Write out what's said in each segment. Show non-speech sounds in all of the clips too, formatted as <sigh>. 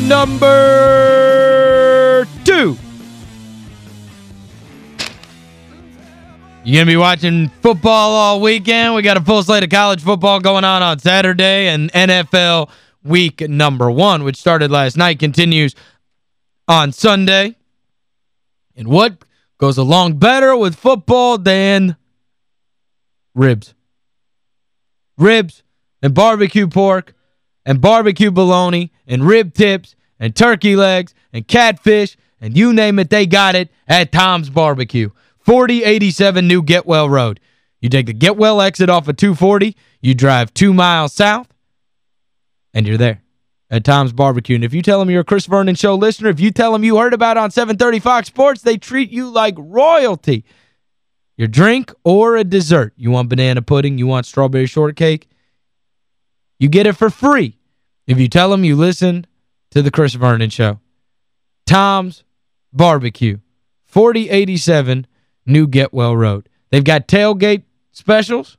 Number two. you're going to be watching football all weekend? We got a full slate of college football going on on Saturday and NFL week number one, which started last night, continues on Sunday. And what goes along better with football than ribs? Ribs and barbecue pork and barbecue bologna and rib tips and turkey legs and catfish and you name it, they got it at Tom's Barbecue. 4087 New Getwell Road. You take the Getwell exit off of 240, you drive two miles south, and you're there at Tom's Barbecue. And if you tell them you're a Chris Vernon Show listener, if you tell them you heard about on 730 Fox Sports, they treat you like royalty. Your drink or a dessert. You want banana pudding, you want strawberry shortcake, you get it for free if you tell them you listen to the Chris Vernon Show. Tom's Barbecue, 4087 New Getwell Road. They've got tailgate specials,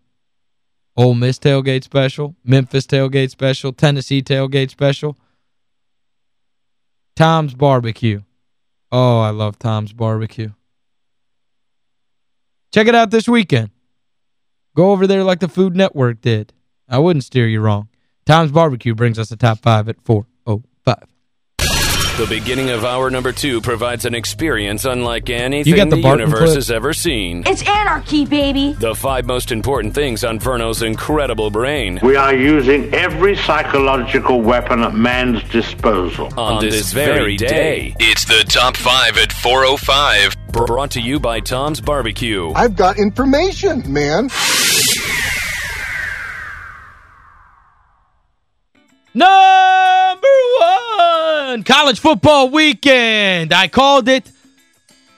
Ole Miss tailgate special, Memphis tailgate special, Tennessee tailgate special. Tom's Barbecue. Oh, I love Tom's Barbecue. Check it out this weekend. Go over there like the Food Network did. I wouldn't steer you wrong. Tom's Barbecue brings us the top five at 405. The beginning of hour number two provides an experience unlike anything You got the the, universe clip? has ever seen. It's anarchy, baby. The five most important things on Verno's incredible brain We are using every psychological weapon at man's disposal. on, this, very day. It's the top five at 405. Brought to you by Tom's Barbecue. I've got information, man. Number one, college football weekend. I called it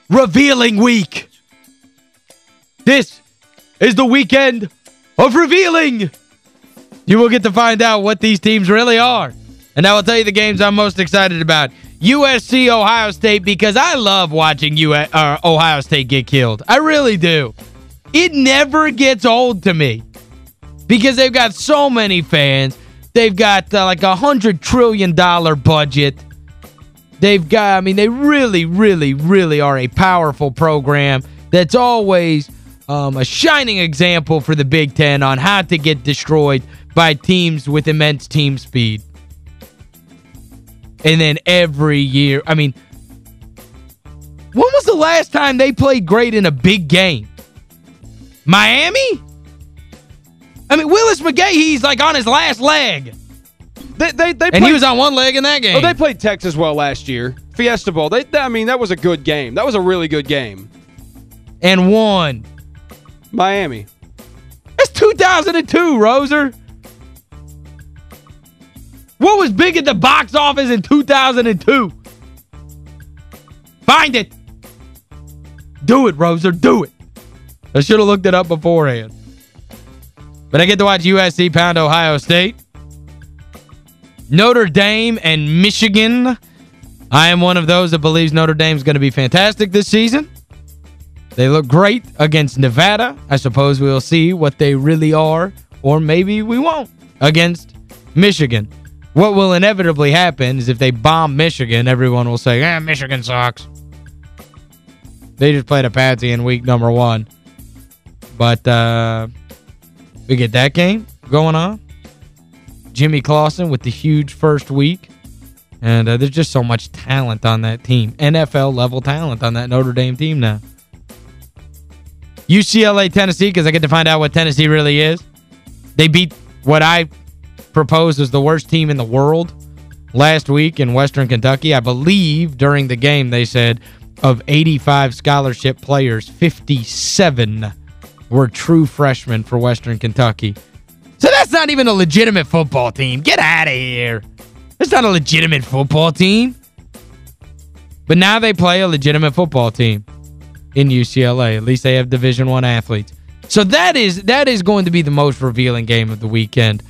Revealing Week. This is the weekend of revealing. You will get to find out what these teams really are. And I will tell you the games I'm most excited about. USC, Ohio State, because I love watching U uh, Ohio State get killed. I really do. It never gets old to me because they've got so many fans. They've got uh, like a $100 trillion budget. They've got, I mean, they really, really, really are a powerful program that's always um, a shining example for the Big Ten on how to get destroyed by teams with immense team speed. And then every year, I mean, when was the last time they played great in a big game? Miami? I mean, Willis McGahee, he's like on his last leg. They, they, they And played, he was on one leg in that game. Oh, they played Texas well last year. Fiesta Bowl. They, I mean, that was a good game. That was a really good game. and won. Miami. That's 2002, Roser. What was big at the box office in 2002? Find it. Do it, Roser. Do it. I should have looked it up beforehand. But I get to watch USC pound Ohio State. Notre Dame and Michigan. I am one of those that believes Notre Dame's going to be fantastic this season. They look great against Nevada. I suppose we'll see what they really are, or maybe we won't, against Michigan. What will inevitably happen is if they bomb Michigan, everyone will say, eh, Michigan sucks. They just played a patsy in week number one. But uh, we get that game going on. Jimmy Clausen with the huge first week. And uh, there's just so much talent on that team. NFL-level talent on that Notre Dame team now. UCLA, Tennessee, because I get to find out what Tennessee really is. They beat what I proposed as the worst team in the world last week in Western Kentucky. I believe during the game they said of 85 scholarship players, 57 were true freshmen for Western Kentucky. So that's not even a legitimate football team. Get out of here. That's not a legitimate football team. But now they play a legitimate football team in UCLA. At least they have Division One athletes. So that is that is going to be the most revealing game of the weekend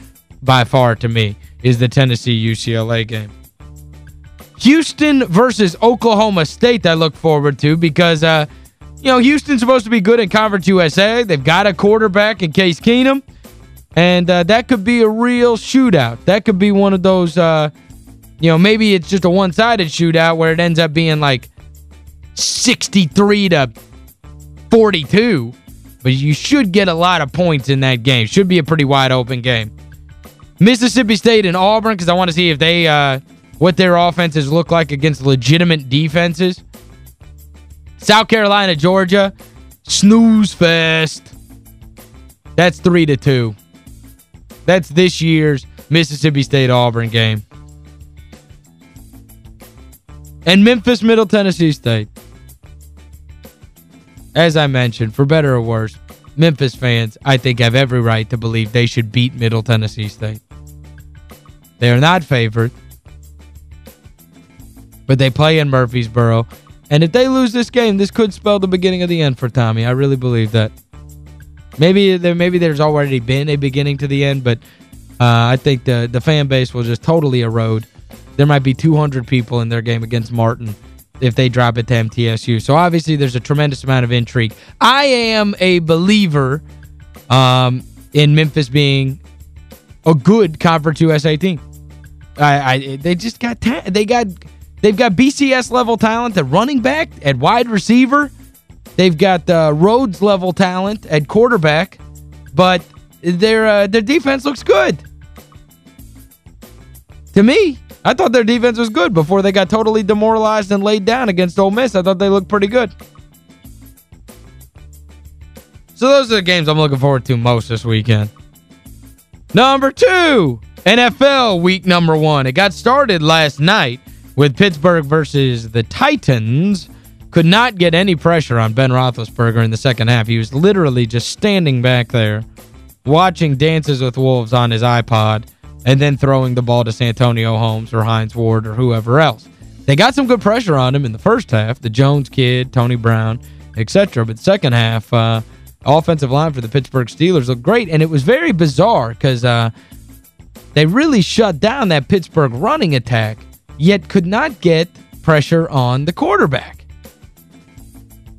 by far to me is the Tennessee-UCLA game. Houston versus Oklahoma State I look forward to because, uh, you know, Houston's supposed to be good in Conference USA. They've got a quarterback in Case Keenum. And uh, that could be a real shootout. That could be one of those, uh, you know, maybe it's just a one-sided shootout where it ends up being like 63 to 42. But you should get a lot of points in that game. Should be a pretty wide open game. Mississippi State and Auburn because I want to see if they uh, what their offenses look like against legitimate defenses. South Carolina, Georgia, snooze fest. That's 3 to 2. That's this year's Mississippi State-Auburn game. And Memphis, Middle Tennessee State. As I mentioned, for better or worse, Memphis fans, I think, have every right to believe they should beat Middle Tennessee State. They are not favored, but they play in Murfreesboro. And if they lose this game, this could spell the beginning of the end for Tommy. I really believe that. Maybe there maybe there's already been a beginning to the end, but uh, I think the the fan base will just totally erode. There might be 200 people in their game against Martin if they drop it to MTSU. So obviously there's a tremendous amount of intrigue. I am a believer um, in Memphis being a good Conference USA team. I, I they just got they got they've got BCS level talent at running back, at wide receiver. They've got uh, Rhodes level talent at quarterback, but their uh, their defense looks good. To me, I thought their defense was good before they got totally demoralized and laid down against Ole Miss. I thought they looked pretty good. So those are the games I'm looking forward to most this weekend. Number two, NFL week number one. It got started last night with Pittsburgh versus the Titans could not get any pressure on Ben Roethlisberger in the second half. He was literally just standing back there watching Dances with Wolves on his iPod and then throwing the ball to Santonio Holmes or Hines Ward or whoever else. They got some good pressure on him in the first half, the Jones kid, Tony Brown, etc. But second half, uh, offensive line for the Pittsburgh Steelers looked great, and it was very bizarre because uh, they really shut down that Pittsburgh running attack, yet could not get pressure on the quarterback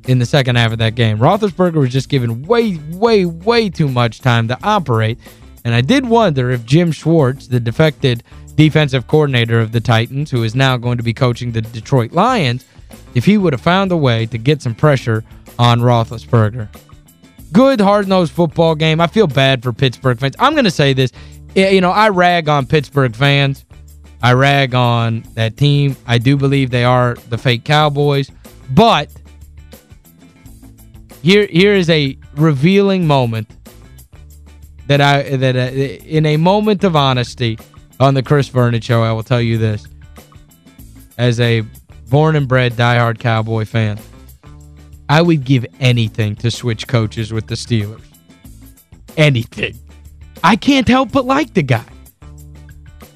in the second half of that game. Roethlisberger was just given way, way, way too much time to operate. And I did wonder if Jim Schwartz, the defected defensive coordinator of the Titans, who is now going to be coaching the Detroit Lions, if he would have found a way to get some pressure on Roethlisberger. Good, hard-nosed football game. I feel bad for Pittsburgh fans. I'm going to say this. You know, I rag on Pittsburgh fans. I rag on that team. I do believe they are the fake Cowboys. But here here is a revealing moment that I that uh, in a moment of honesty on the Chris Vernon show I will tell you this as a born and bred diehard Cowboy fan I would give anything to switch coaches with the Steelers anything I can't help but like the guy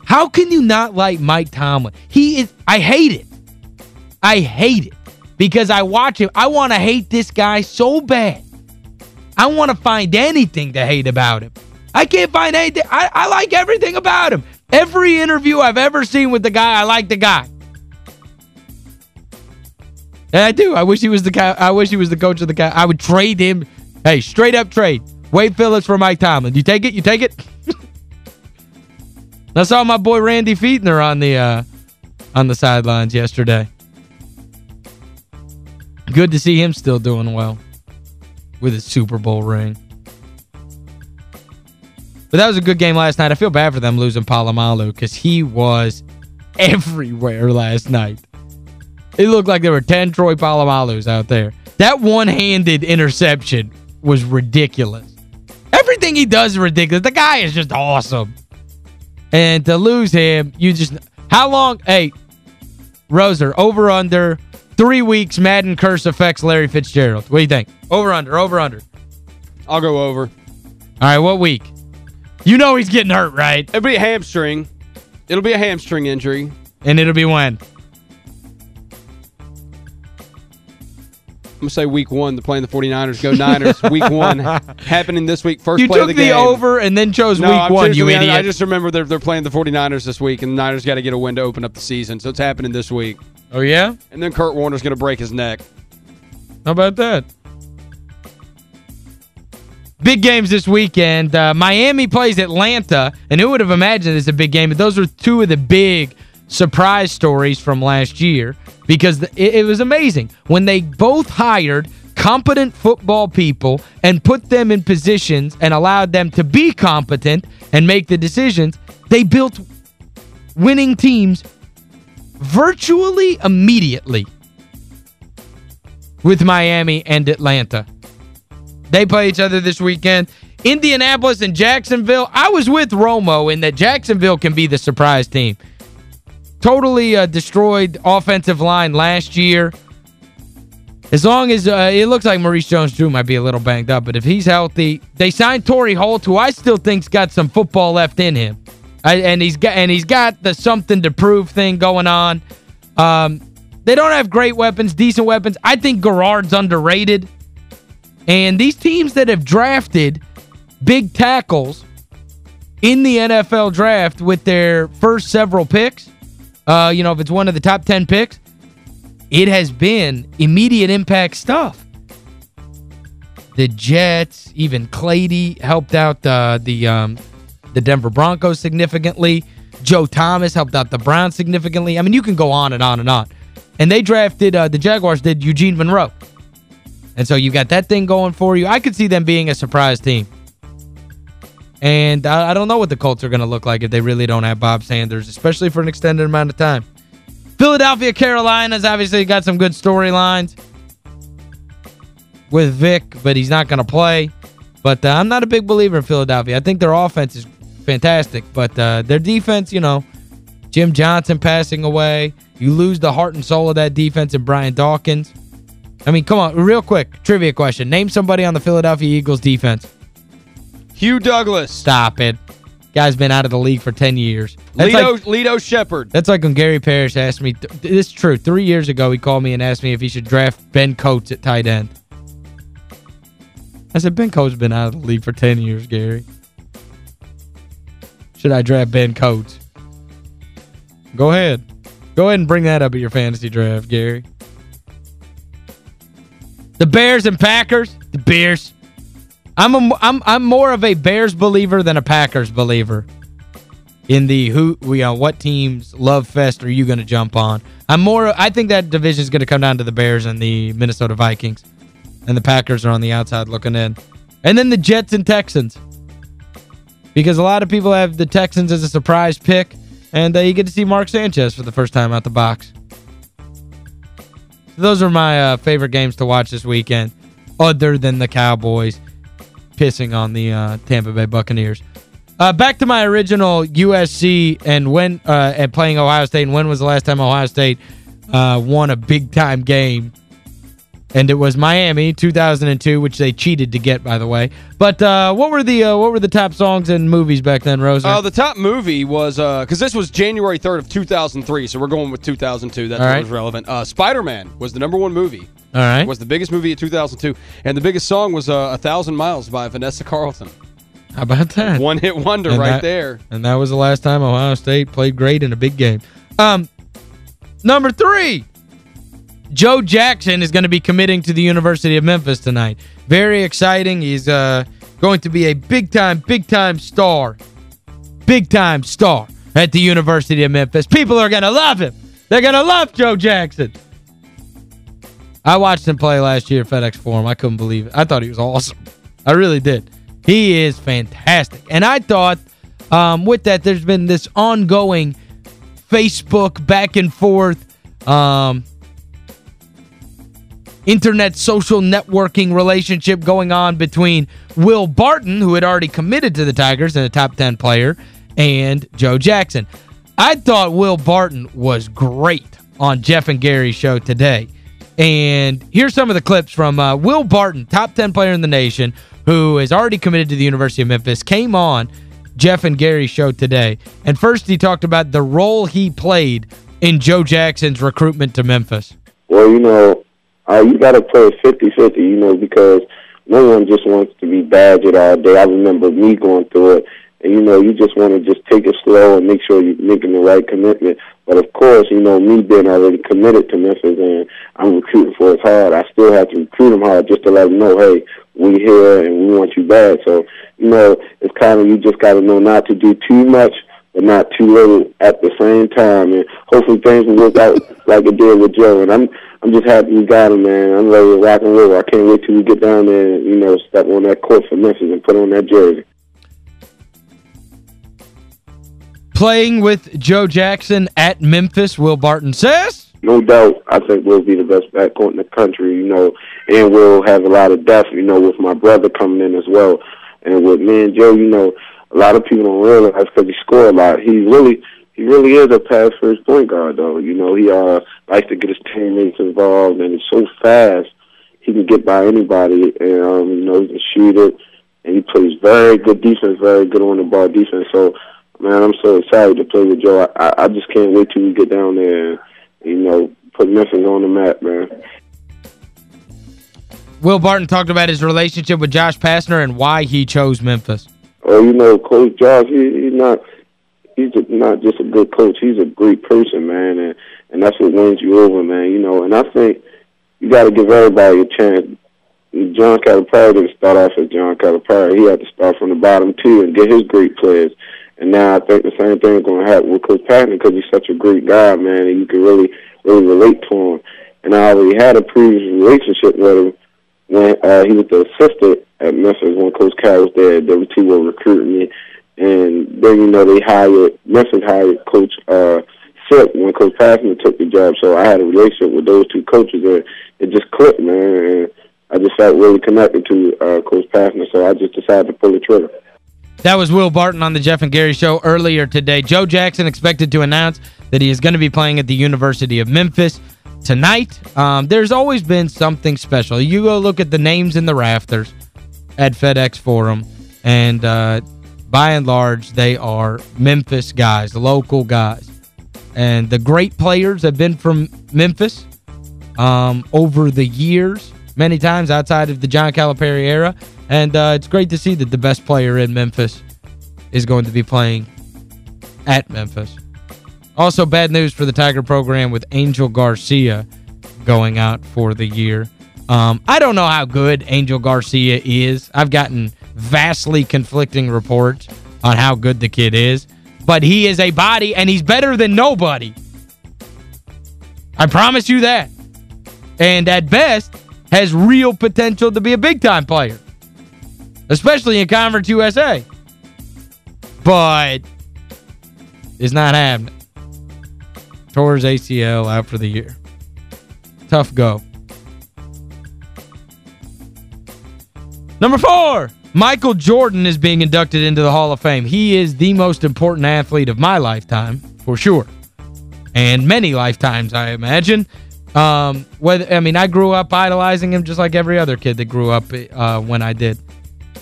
how can you not like Mike Tomlin he is I hate it I hate it because I watch him. I want to hate this guy so bad. I want to find anything to hate about him. I can't find anything. I, I like everything about him. Every interview I've ever seen with the guy, I like the guy. And I do. I wish he was the guy. I wish he was the coach of the guy. I would trade him. Hey, straight up trade. Wade Phillips for Mike Tomlin. You take it? You take it? <laughs> I saw my boy Randy Fichtner on the uh, on the sidelines yesterday. Good to see him still doing well with his Super Bowl ring. But that was a good game last night. I feel bad for them losing Polamalu because he was everywhere last night. It looked like there were 10 Troy Polamalus out there. That one-handed interception was ridiculous. Everything he does is ridiculous. The guy is just awesome. And to lose him, you just... How long... Hey, Roser, over under three weeks Madden curse affects Larry Fitzgerald. What do you think? Over under, over under. I'll go over. All right, what week? You know he's getting hurt, right? It'll be a hamstring. It'll be a hamstring injury. And it'll be when? I'm going to say week one, they're playing the 49ers. Go Niners. week one. <laughs> Happening this week. First you play took the, the over and then chose no, week I'm one, you idiot. I, I just remember they're, they're playing the 49ers this week, and the Niners got to get a win to open up the season. So it's happening this week. oh, yeah? And then Kurt Warner's going to break his neck. How about that? Big games this weekend. Uh, Miami plays Atlanta, and who would have imagined it's a big game? But those were two of the big surprise stories from last year because the, it, it was amazing. When they both hired competent football people and put them in positions and allowed them to be competent and make the decisions, they built winning teams virtually immediately with Miami and Atlanta. They play each other this weekend. Indianapolis and Jacksonville. I was with Romo in that Jacksonville can be the surprise team. Totally uh, destroyed offensive line last year. As long as uh, it looks like Maurice Jones-Drew might be a little banged up, but if he's healthy, they signed Torry Holt, who I still think's got some football left in him. I, and he's got and he's got the something to prove thing going on. Um, they don't have great weapons, decent weapons. I think Garrard's underrated. And these teams that have drafted big tackles in the NFL draft with their first several picks, uh, you know, if it's one of the top 10 picks, it has been immediate impact stuff. The Jets, even Clady helped out uh, the um, the Denver Broncos significantly. Joe Thomas helped out the Browns significantly. I mean, you can go on and on and on. And they drafted, uh, the Jaguars did Eugene Monroe. And so you got that thing going for you. I could see them being a surprise team. And I, I don't know what the Colts are going to look like if they really don't have Bob Sanders, especially for an extended amount of time. Philadelphia Carolinas obviously got some good storylines with Vic, but he's not going to play. But uh, I'm not a big believer in Philadelphia. I think their offense is fantastic, but uh, their defense, you know, Jim Johnson passing away. You lose the heart and soul of that defense in Brian Dawkins. I mean, come on, real quick, trivia question. Name somebody on the Philadelphia Eagles defense. Hugh Douglas. Stop it. Guy's been out of the league for 10 years. That's Lito, like, Lito Sheppard. that's like when Gary Parrish asked me, th this is true, three years ago he called me and asked me if he should draft Ben Coates at tight end. I said, Ben Coates has been out of the league for 10 years, Gary. Should I draft Ben Coates? Go ahead. Go ahead and bring that up at your fantasy draft, Gary. The Bears and Packers. The Bears. I'm a, I'm I'm more of a Bears believer than a Packers believer. In the who you know what teams love fest are you going to jump on? I'm more I think that division is going to come down to the Bears and the Minnesota Vikings. And the Packers are on the outside looking in. And then the Jets and Texans. Because a lot of people have the Texans as a surprise pick and uh, you get to see Mark Sanchez for the first time out the box. Those are my uh, favorite games to watch this weekend other than the Cowboys pissing on the uh, Tampa Bay Buccaneers. Uh, back to my original USC and when uh, and playing Ohio State and when was the last time Ohio State uh, won a big-time game? And it was Miami 2002 which they cheated to get by the way. But uh, what were the uh, what were the top songs and movies back then, Roser? Uh, the top movie was, uh because this was January 3rd of 2003, so we're going with 2002. That's right. was relevant. Uh, Spider-Man was the number one movie. All right. Was the biggest movie of 2002. And the biggest song was uh, A Thousand Miles by Vanessa Carlton. How about that? One hit wonder And right that- there. And that was the last time Ohio State played great in a big game. Um, number three, Joe Jackson is going to be committing to the University of Memphis tonight. Very exciting. He's uh, going to be a big-time, big-time star. Big-time star at the University of Memphis. People are going to love him. They're going to love Joe Jackson. I watched him play last year at FedEx Forum. I couldn't believe it. I thought he was awesome. I really did. He is fantastic. And I thought um, with that there's been this ongoing Facebook back and forth um, internet social networking relationship going on between Will Barton, who had already committed to the Tigers and a top 10 player, and Joe Jackson. I thought Will Barton was great on Jeff and Gary's show today. And here's some of the clips from uh, Will Barton, top 10 player in the nation, who is already committed to the University of Memphis, came on Jeff and Gary's show today. And first he talked about the role he played in Joe Jackson's recruitment to Memphis. Well, you know, uh, you got to play 50-50, you know, because no one just wants to be badgered all day. I remember me going through it. And, you know, you just want to just take it slow and make sure you're making the right commitment. But, of course, you know, me being already committed to Memphis and I'm recruiting for as hard, I still have to recruit them hard just to let them know, hey, we here and we want you back. So, you know, it's kind of, you just got to know not to do too much but not too little at the same time. And hopefully things will work out like it did with Joe. And I'm I'm just happy we got him, man. I'm ready to rock and roll. I can't wait till we get down there and, you know, step on that court for Memphis and put on that jersey. Playing with Joe Jackson at Memphis, Will Barton says... No doubt, I think we'll be the best backcourt in the country, you know, and we'll have a lot of depth, you know, with my brother coming in as well. And with me and Joe, you know, a lot of people don't realize because he scored a lot. He really, he really is a pass first point guard, though. You know, he uh likes to get his teammates involved, and he's so fast. He can get by anybody, and um, you know, he can shoot it, and he plays very good defense, very good on the ball defense. So, man, I'm so excited to play with Joe. I, I just can't wait till we get down there, and, you know, put Memphis on the map, man. Will Barton talked about his relationship with Josh Pastner and why he chose Memphis. Oh, you know, Coach Josh, he, he's not he's a, not just a good coach. He's a great person, man, and and that's what wins you over, man. You know, and I think you got to give everybody a chance. John Calipari didn't start off as John Calipari. He had to start from the bottom too and get his great players. And now I think the same thing is going to happen with Coach Patton because he's such a great guy, man, and you can really really relate to him. And I already had a previous relationship with him when uh, he was the assistant at Memphis when Coach Cal was there. Two were recruiting me, and then you know they hired Memphis hired Coach uh, when Coach Pastner took the job. So I had a relationship with those two coaches, and it just clicked, man. And I just felt really connected to uh, Coach Pastner, so I just decided to pull the trigger. That was Will Barton on the Jeff and Gary Show earlier today. Joe Jackson expected to announce that he is going to be playing at the University of Memphis tonight. Um, there's always been something special. You go look at the names in the rafters at FedEx Forum, and uh, by and large, they are Memphis guys, local guys. And the great players have been from Memphis um, over the years, many times outside of the John Calipari era. And uh, it's great to see that the best player in Memphis is going to be playing at Memphis. Also, bad news for the Tiger program with Angel Garcia going out for the year. Um, I don't know how good Angel Garcia is. I've gotten vastly conflicting reports on how good the kid is. But he is a body, and he's better than nobody. I promise you that. And at best, has real potential to be a big-time player. Especially in Conference USA. But it's not happening. Towards ACL out for the year. Tough go. Number four, Michael Jordan is being inducted into the Hall of Fame. He is the most important athlete of my lifetime, for sure. And many lifetimes, I imagine. Um, whether I mean, I grew up idolizing him just like every other kid that grew up uh, when I did.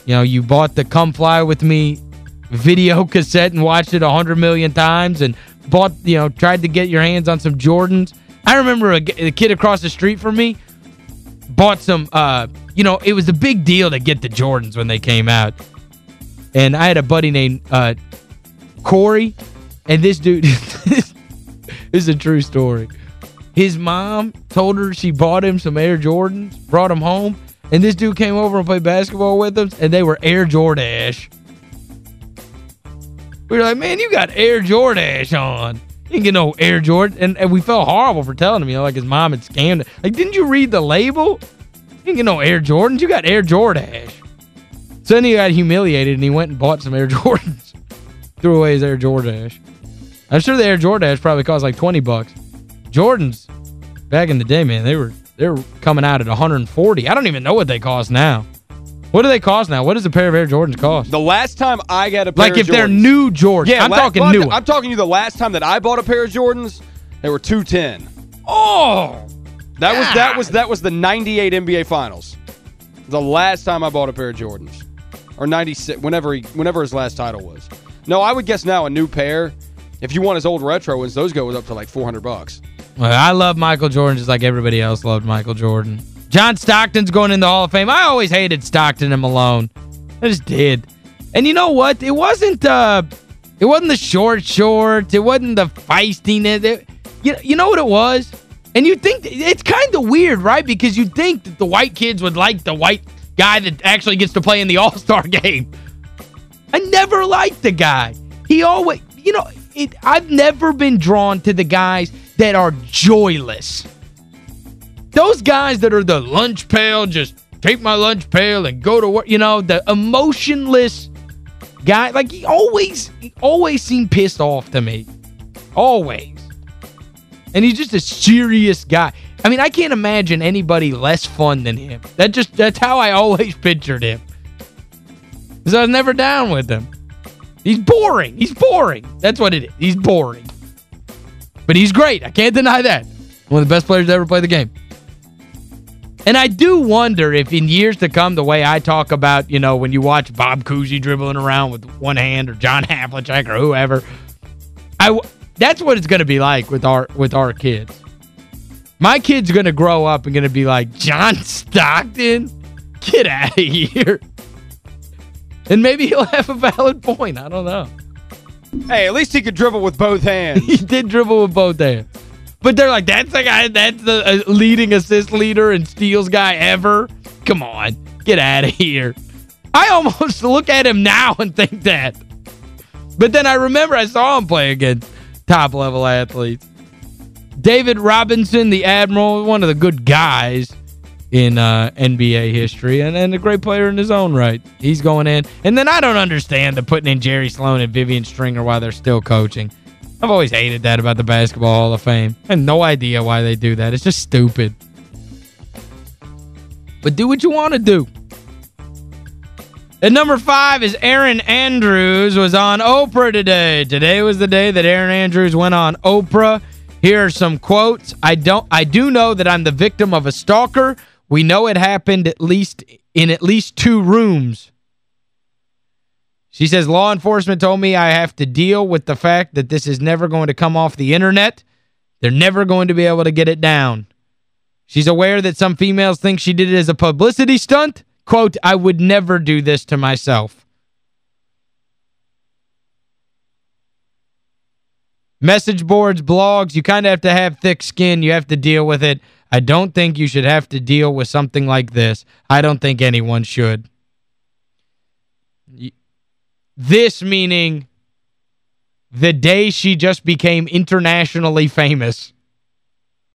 You know, you bought the Come Fly With Me video <laughs> cassette and watched it a hundred million times and bought, you know, tried to get your hands on some Jordans. I remember a, a kid across the street from me bought some, uh, you know, it was a big deal to get the Jordans when they came out. And I had a buddy named uh, Corey, and this dude, <laughs> this is a true story. His mom told her she bought him some Air Jordans, brought him home, and this dude came over and played basketball with them, and they were Air Jordache. We were like, man, you got Air Jordache on. You didn't get no Air Jordan. And, and we felt horrible for telling him, you know, like his mom had scammed it. Like, didn't you read the label? You didn't get no Air Jordans. You got Air Jordache. So then he got humiliated and he went and bought some Air <laughs> Jordans. Threw away his Air Jordache. I'm sure the Air Jordache probably cost like 20 bucks. Jordans, back in the day, man, they were they were coming out at 140. I don't even know what they cost now. What do they cost now? What does a pair of Air Jordans cost? The last time I got a pair Like if they're new Jordans. Yeah, I'm talking well, new I'm, talking to you the last time that I bought a pair of Jordans, they were 210. Oh! That was that was that was the 98 NBA finals. The last time I bought a pair of Jordans. Or 96 whenever he whenever his last title was. No, I would guess now a new pair if you want his old retro ones, those go up to like 400 bucks. Well, I love Michael Jordan just like everybody else loved Michael Jordan. John Stockton's going in the Hall of Fame. I always hated Stockton and Malone. I just did. And you know what? It wasn't uh it wasn't the short shorts. It wasn't the feistiness. It, you, you know what it was? And you think it's kind of weird, right? Because you think that the white kids would like the white guy that actually gets to play in the <laughs> All-Star game. I never liked the guy. He always, you know, it, I've never been drawn to the guys that are joyless. Those guys that are the lunch pail, just take my lunch pail and go to work, you know, the emotionless guy. Like, he always, he always seemed pissed off to me. Always. And he's just a serious guy. I mean, I can't imagine anybody less fun than him. That just That's how I always pictured him. Because I was never down with him. He's boring. He's boring. That's what it is. He's boring. But he's great. I can't deny that. One of the best players to ever play the game. And I do wonder if in years to come, the way I talk about, you know, when you watch Bob Cousy dribbling around with one hand or John <laughs> Havlicek or whoever, I that's what it's going to be like with our with our kids. My kid's going to grow up and going to be like, John Stockton? Get out of <laughs> here. And maybe he'll have a valid point. I don't know. Hey, at least he could dribble with both <laughs> hands. he did dribble with both hands. But they're like, that's the guy, that's the uh, leading assist leader and steals guy ever? Come on, get out of here. I almost <laughs> look at him now and think that. But then I remember I saw him play against top-level athletes. David Robinson, the Admiral, one of the good guys in uh, NBA history and, and a great player in his own right. He's going in. And then I don't understand the putting in Jerry Sloan and Vivian Stringer while they're still coaching. I've always hated that about the Basketball Hall of Fame. I have no idea why they do that. It's just stupid. But do what you want to do. At number five is Erin Andrews was on Oprah today. Today was the day that Erin Andrews went on Oprah. Here are some quotes. I don't I do know that I'm the victim of a stalker. We know it happened at least in at least two rooms. She says, law enforcement told me I have to deal with the fact that this is never going to come off the internet. They're never going to be able to get it down. She's aware that some females think she did it as a publicity stunt. Quote, I would never do this to myself. Message boards, blogs, you kind of have to have thick skin. You have to deal with it. I don't think you should have to deal with something like this. I don't think anyone should. This meaning the day she just became internationally famous.